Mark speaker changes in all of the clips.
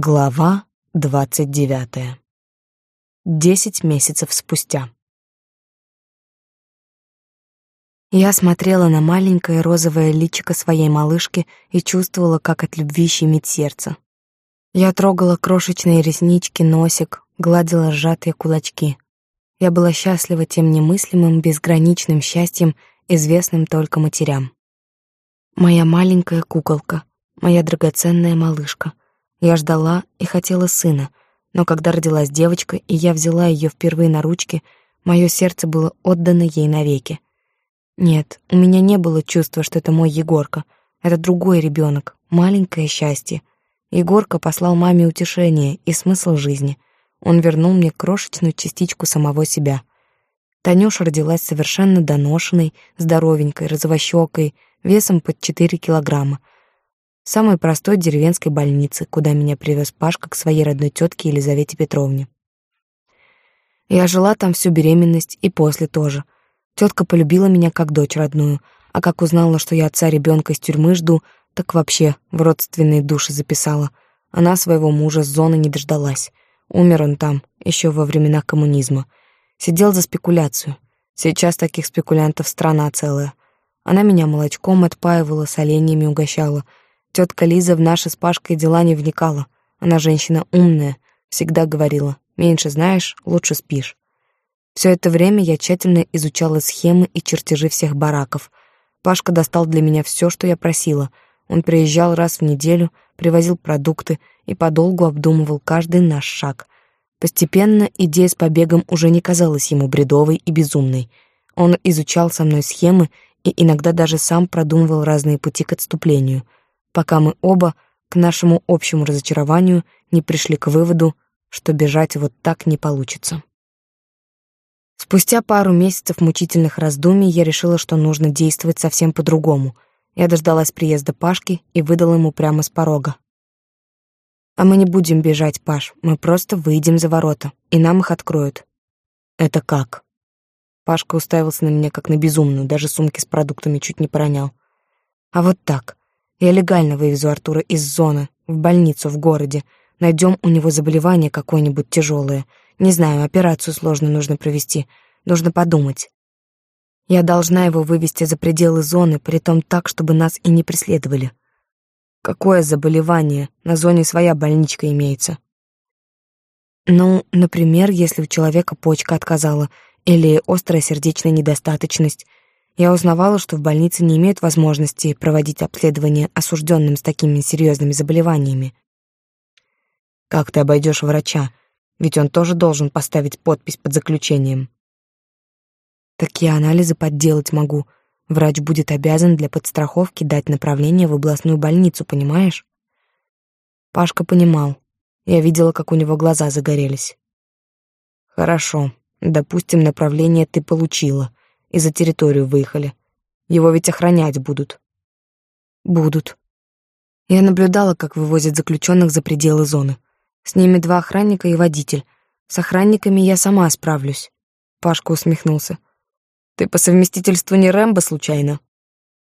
Speaker 1: Глава двадцать девятая. Десять месяцев спустя. Я смотрела на маленькое розовое личико своей малышки и чувствовала, как от любви щемит сердце. Я трогала крошечные реснички, носик, гладила сжатые кулачки. Я была счастлива тем немыслимым, безграничным счастьем, известным только матерям. Моя маленькая куколка, моя драгоценная малышка — я ждала и хотела сына, но когда родилась девочка, и я взяла ее впервые на ручки, мое сердце было отдано ей навеки. Нет, у меня не было чувства, что это мой Егорка. Это другой ребенок, маленькое счастье. Егорка послал маме утешение и смысл жизни. Он вернул мне крошечную частичку самого себя. Танюша родилась совершенно доношенной, здоровенькой, розовощекой, весом под 4 килограмма — самой простой деревенской больницы, куда меня привез Пашка к своей родной тетке Елизавете Петровне. Я жила там всю беременность и после тоже. Тетка полюбила меня как дочь родную, а как узнала, что я отца ребенка из тюрьмы жду, так вообще в родственные души записала. Она своего мужа с зоны не дождалась. Умер он там, еще во времена коммунизма. Сидел за спекуляцию. Сейчас таких спекулянтов страна целая. Она меня молочком отпаивала, с оленями угощала — Тетка Лиза в наши с Пашкой дела не вникала. Она женщина умная, всегда говорила, меньше знаешь, лучше спишь. Все это время я тщательно изучала схемы и чертежи всех бараков. Пашка достал для меня все, что я просила. Он приезжал раз в неделю, привозил продукты и подолгу обдумывал каждый наш шаг. Постепенно идея с побегом уже не казалась ему бредовой и безумной. Он изучал со мной схемы и иногда даже сам продумывал разные пути к отступлению — пока мы оба, к нашему общему разочарованию, не пришли к выводу, что бежать вот так не получится. Спустя пару месяцев мучительных раздумий я решила, что нужно действовать совсем по-другому. Я дождалась приезда Пашки и выдала ему прямо с порога. «А мы не будем бежать, Паш, мы просто выйдем за ворота, и нам их откроют». «Это как?» Пашка уставился на меня как на безумную, даже сумки с продуктами чуть не поронял. «А вот так. Я легально вывезу Артура из зоны, в больницу в городе. Найдем у него заболевание какое-нибудь тяжелое. Не знаю, операцию сложно нужно провести. Нужно подумать. Я должна его вывести за пределы зоны, притом так, чтобы нас и не преследовали. Какое заболевание? На зоне своя больничка имеется. Ну, например, если у человека почка отказала, или острая сердечная недостаточность, я узнавала, что в больнице не имеют возможности проводить обследование осужденным с такими серьезными заболеваниями. Как ты обойдешь врача? Ведь он тоже должен поставить подпись под заключением. Так я анализы подделать могу. Врач будет обязан для подстраховки дать направление в областную больницу, понимаешь? Пашка понимал. Я видела, как у него глаза загорелись. Хорошо, допустим, направление ты получила и за территорию выехали. Его ведь охранять будут. Будут. Я наблюдала, как вывозят заключенных за пределы зоны. С ними два охранника и водитель. С охранниками я сама справлюсь. Пашка усмехнулся. Ты по совместительству не Рэмбо случайно?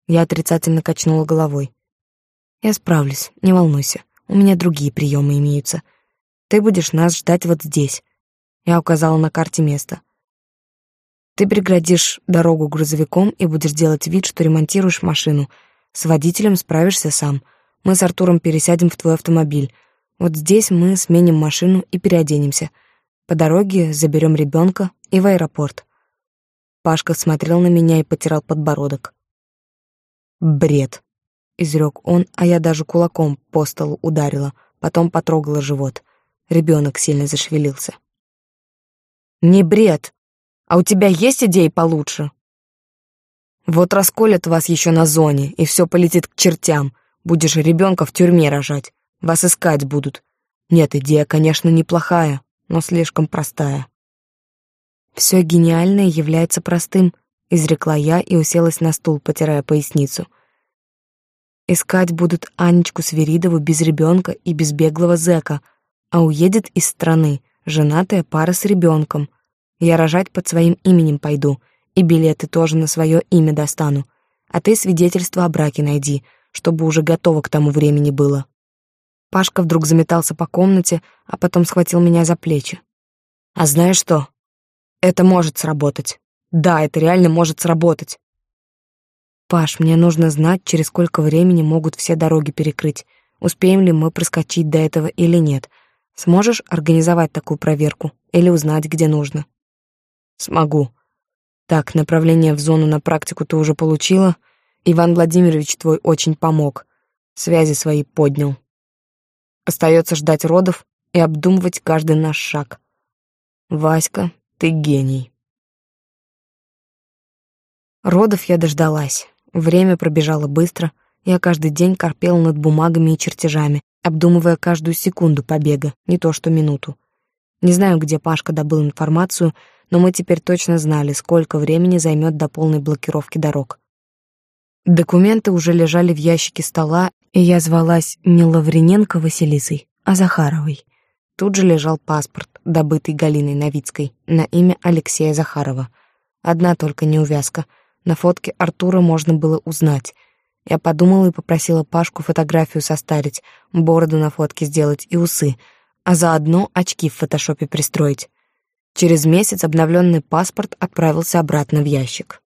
Speaker 1: Я отрицательно качнула головой. Я справлюсь, не волнуйся. У меня другие приемы имеются. Ты будешь нас ждать вот здесь. Я указала на карте место. Ты преградишь дорогу грузовиком и будешь делать вид, что ремонтируешь машину. С водителем справишься сам. Мы с Артуром пересядем в твой автомобиль. Вот здесь мы сменим машину и переоденемся. По дороге заберем ребенка и в аэропорт. Пашка смотрел на меня и потирал подбородок. «Бред», — изрек он, а я даже кулаком по столу ударила, потом потрогала живот. Ребенок сильно зашевелился. «Не бред», а у тебя есть идеи получше? Вот расколят вас еще на зоне, и все полетит к чертям. Будешь ребенка в тюрьме рожать. Вас искать будут. Нет, идея, конечно, неплохая, но слишком простая. Все гениальное является простым, изрекла я и уселась на стул, потирая поясницу. Искать будут Анечку Свиридову без ребенка и без беглого зэка, а уедет из страны женатая пара с ребенком — я рожать под своим именем пойду, и билеты тоже на свое имя достану. А ты свидетельство о браке найди, чтобы уже готово к тому времени было. Пашка вдруг заметался по комнате, а потом схватил меня за плечи. «А знаешь что? Это может сработать. Да, это реально может сработать. Паш, мне нужно знать, через сколько времени могут все дороги перекрыть. Успеем ли мы проскочить до этого или нет? Сможешь организовать такую проверку или узнать, где нужно? Смогу. Так, направление в зону на практику ты уже получила. Иван Владимирович твой очень помог. Связи свои поднял. Остается ждать родов и обдумывать каждый наш шаг. Васька, ты гений. Родов я дождалась. Время пробежало быстро, я каждый день корпела над бумагами и чертежами, обдумывая каждую секунду побега, не то что минуту. Не знаю, где Пашка добыл информацию, но мы теперь точно знали, сколько времени займет до полной блокировки дорог. Документы уже лежали в ящике стола, и я звалась не Лаврененко Василисой, а Захаровой. Тут же лежал паспорт, добытый Галиной Новицкой, на имя Алексея Захарова. Одна только неувязка — на фотке Артура можно было узнать. Я подумала и попросила Пашку фотографию состарить, бороду на фотке сделать и усы, а заодно очки в фотошопе пристроить. Через месяц обновленный паспорт отправился обратно в ящик.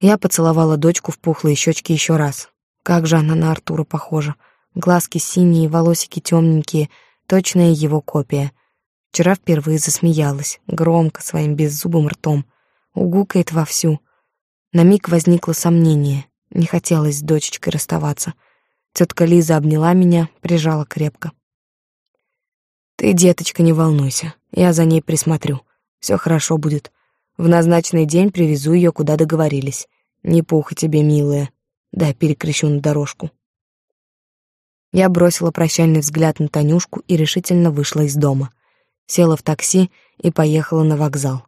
Speaker 1: Я поцеловала дочку в пухлые щечки еще раз. Как же она на Артура похожа. Глазки синие, волосики темненькие, точная его копия. Вчера впервые засмеялась, громко, своим беззубым ртом. Угукает вовсю. На миг возникло сомнение. Не хотелось с дочечкой расставаться. Тетка Лиза обняла меня, прижала крепко. «Ты, деточка, не волнуйся. Я за ней присмотрю. Все хорошо будет. В назначенный день привезу ее, куда договорились. Не пуха тебе, милая. Дай перекрещу на дорожку». Я бросила прощальный взгляд на Танюшку и решительно вышла из дома. Села в такси и поехала на вокзал.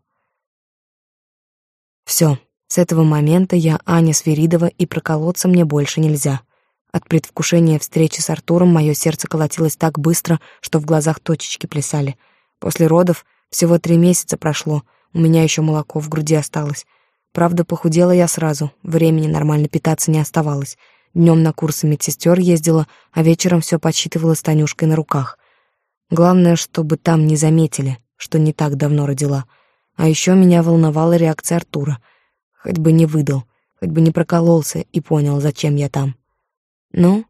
Speaker 1: Все, с этого момента я Аня Свиридова, и проколоться мне больше нельзя. От предвкушения встречи с Артуром мое сердце колотилось так быстро, что в глазах точечки плясали. После родов всего три месяца прошло, у меня еще молоко в груди осталось. Правда, похудела я сразу, времени нормально питаться не оставалось. Днем на курсы медсестер ездила, а вечером все подсчитывала с Танюшкой на руках. Главное, чтобы там не заметили, что не так давно родила. А еще меня волновала реакция Артура — Хоть бы не выдал, хоть бы не прокололся и понял, зачем я там. Ну,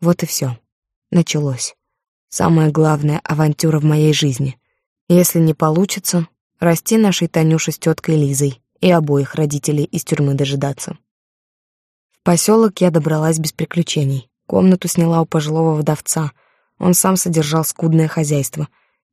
Speaker 1: вот и все. Началось. Самая главная авантюра в моей жизни. Если не получится, расти нашей Танюше с теткой Лизой и обоих родителей из тюрьмы дожидаться. В поселок я добралась без приключений. Комнату сняла у пожилого вдовца. Он сам содержал скудное хозяйство.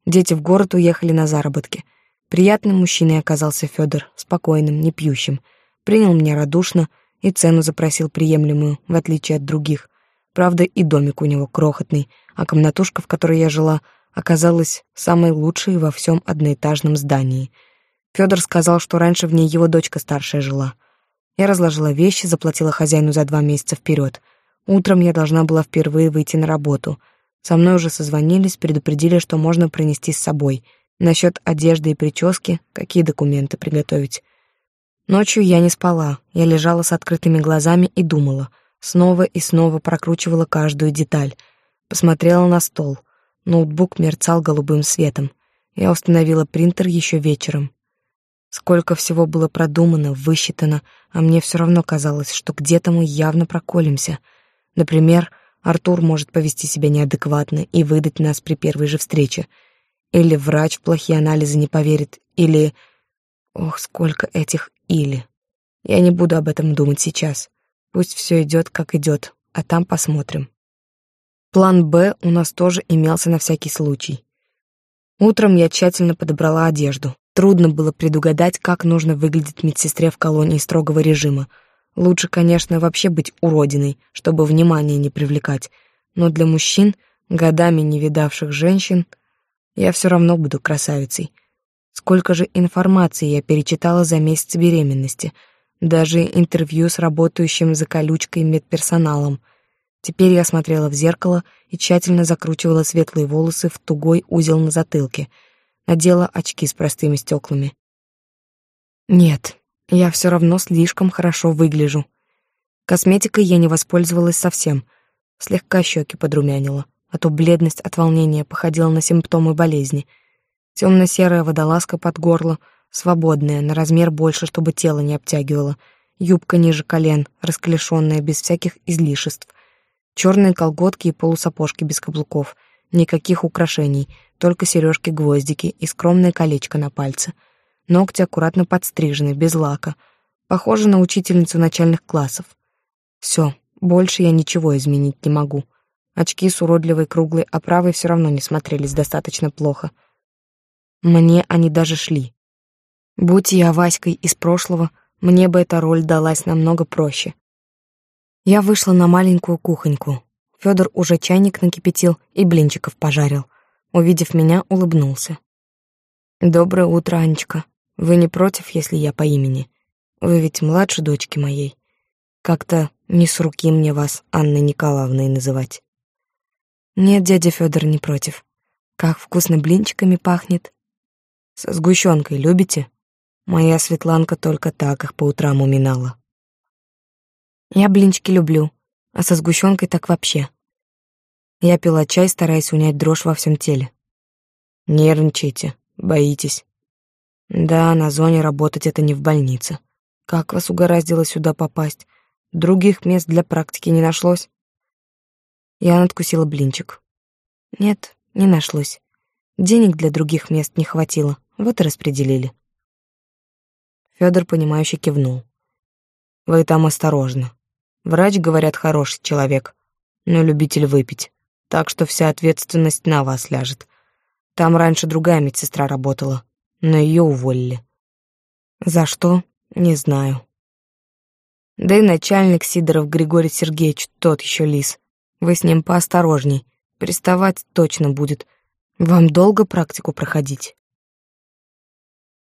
Speaker 1: Дети в город уехали на заработки. Приятным мужчиной оказался Федор, спокойным, не пьющим. Принял меня радушно и цену запросил приемлемую, в отличие от других. Правда, и домик у него крохотный, а комнатушка, в которой я жила, оказалась самой лучшей во всем одноэтажном здании. Федор сказал, что раньше в ней его дочка старшая жила. Я разложила вещи, заплатила хозяину за два месяца вперед. Утром я должна была впервые выйти на работу. Со мной уже созвонились, предупредили, что можно принести с собой — Насчет одежды и прически, какие документы приготовить. Ночью я не спала, я лежала с открытыми глазами и думала, снова и снова прокручивала каждую деталь. Посмотрела на стол. Ноутбук мерцал голубым светом. Я установила принтер еще вечером. Сколько всего было продумано, высчитано, а мне все равно казалось, что где-то мы явно проколемся. Например, Артур может повести себя неадекватно и выдать нас при первой же встрече — или врач в плохие анализы не поверит, или... Ох, сколько этих «или». Я не буду об этом думать сейчас. Пусть все идет, как идет, а там посмотрим. План «Б» у нас тоже имелся на всякий случай. Утром я тщательно подобрала одежду. Трудно было предугадать, как нужно выглядеть медсестре в колонии строгого режима. Лучше, конечно, вообще быть уродиной, чтобы внимание не привлекать. Но для мужчин, годами не видавших женщин, я все равно буду красавицей. Сколько же информации я перечитала за месяц беременности, даже интервью с работающим за колючкой медперсоналом. Теперь я смотрела в зеркало и тщательно закручивала светлые волосы в тугой узел на затылке, надела очки с простыми стеклами. Нет, я все равно слишком хорошо выгляжу. Косметикой я не воспользовалась совсем, слегка щеки подрумянила, а то бледность от волнения походила на симптомы болезни. Темно-серая водолазка под горло, свободная, на размер больше, чтобы тело не обтягивало, юбка ниже колен, расклешенная, без всяких излишеств, черные колготки и полусапожки без каблуков, никаких украшений, только сережки-гвоздики и скромное колечко на пальце. Ногти аккуратно подстрижены, без лака. Похоже на учительницу начальных классов. Все, больше я ничего изменить не могу. Очки с уродливой круглой оправой все равно не смотрелись достаточно плохо. Мне они даже шли. Будь я Васькой из прошлого, мне бы эта роль далась намного проще. Я вышла на маленькую кухоньку. Федор уже чайник накипятил и блинчиков пожарил. Увидев меня, улыбнулся. «Доброе утро, Анечка. Вы не против, если я по имени? Вы ведь младше дочки моей. Как-то не с руки мне вас Анной Николаевной называть. Нет, дядя Федор не против. Как вкусно блинчиками пахнет. Со сгущенкой любите? Моя Светланка только так их по утрам уминала. Я блинчики люблю, а со сгущенкой так вообще. Я пила чай, стараясь унять дрожь во всем теле. Нервничаете, боитесь. Да, на зоне работать это не в больнице. Как вас угораздило сюда попасть? Других мест для практики не нашлось? Я надкусила блинчик. Нет, не нашлось. Денег для других мест не хватило, вот и распределили. Федор, понимающе кивнул. Вы там осторожно. Врач, говорят, хороший человек, но любитель выпить, так что вся ответственность на вас ляжет. Там раньше другая медсестра работала, но ее уволили. За что? Не знаю. Да и начальник Сидоров Григорий Сергеевич тот еще лис. Вы с ним поосторожней. Приставать точно будет. Вам долго практику проходить?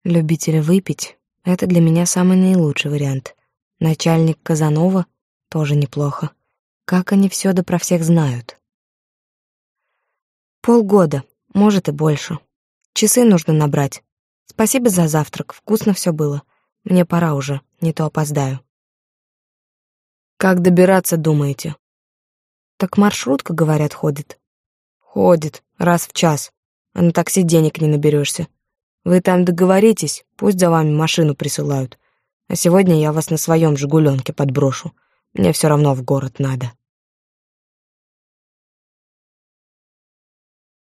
Speaker 1: Любителя выпить — это для меня самый наилучший вариант. Начальник Казанова тоже неплохо. Как они все да про всех знают. Полгода, может и больше. Часы нужно набрать. Спасибо за завтрак, вкусно все было. Мне пора уже, не то опоздаю. Как добираться, думаете? Так маршрутка, говорят, ходит. Ходит, раз в час. А на такси денег не наберешься. Вы там договоритесь, пусть за вами машину присылают. А сегодня я вас на своем «Жигуленке» подброшу. Мне все равно в город надо.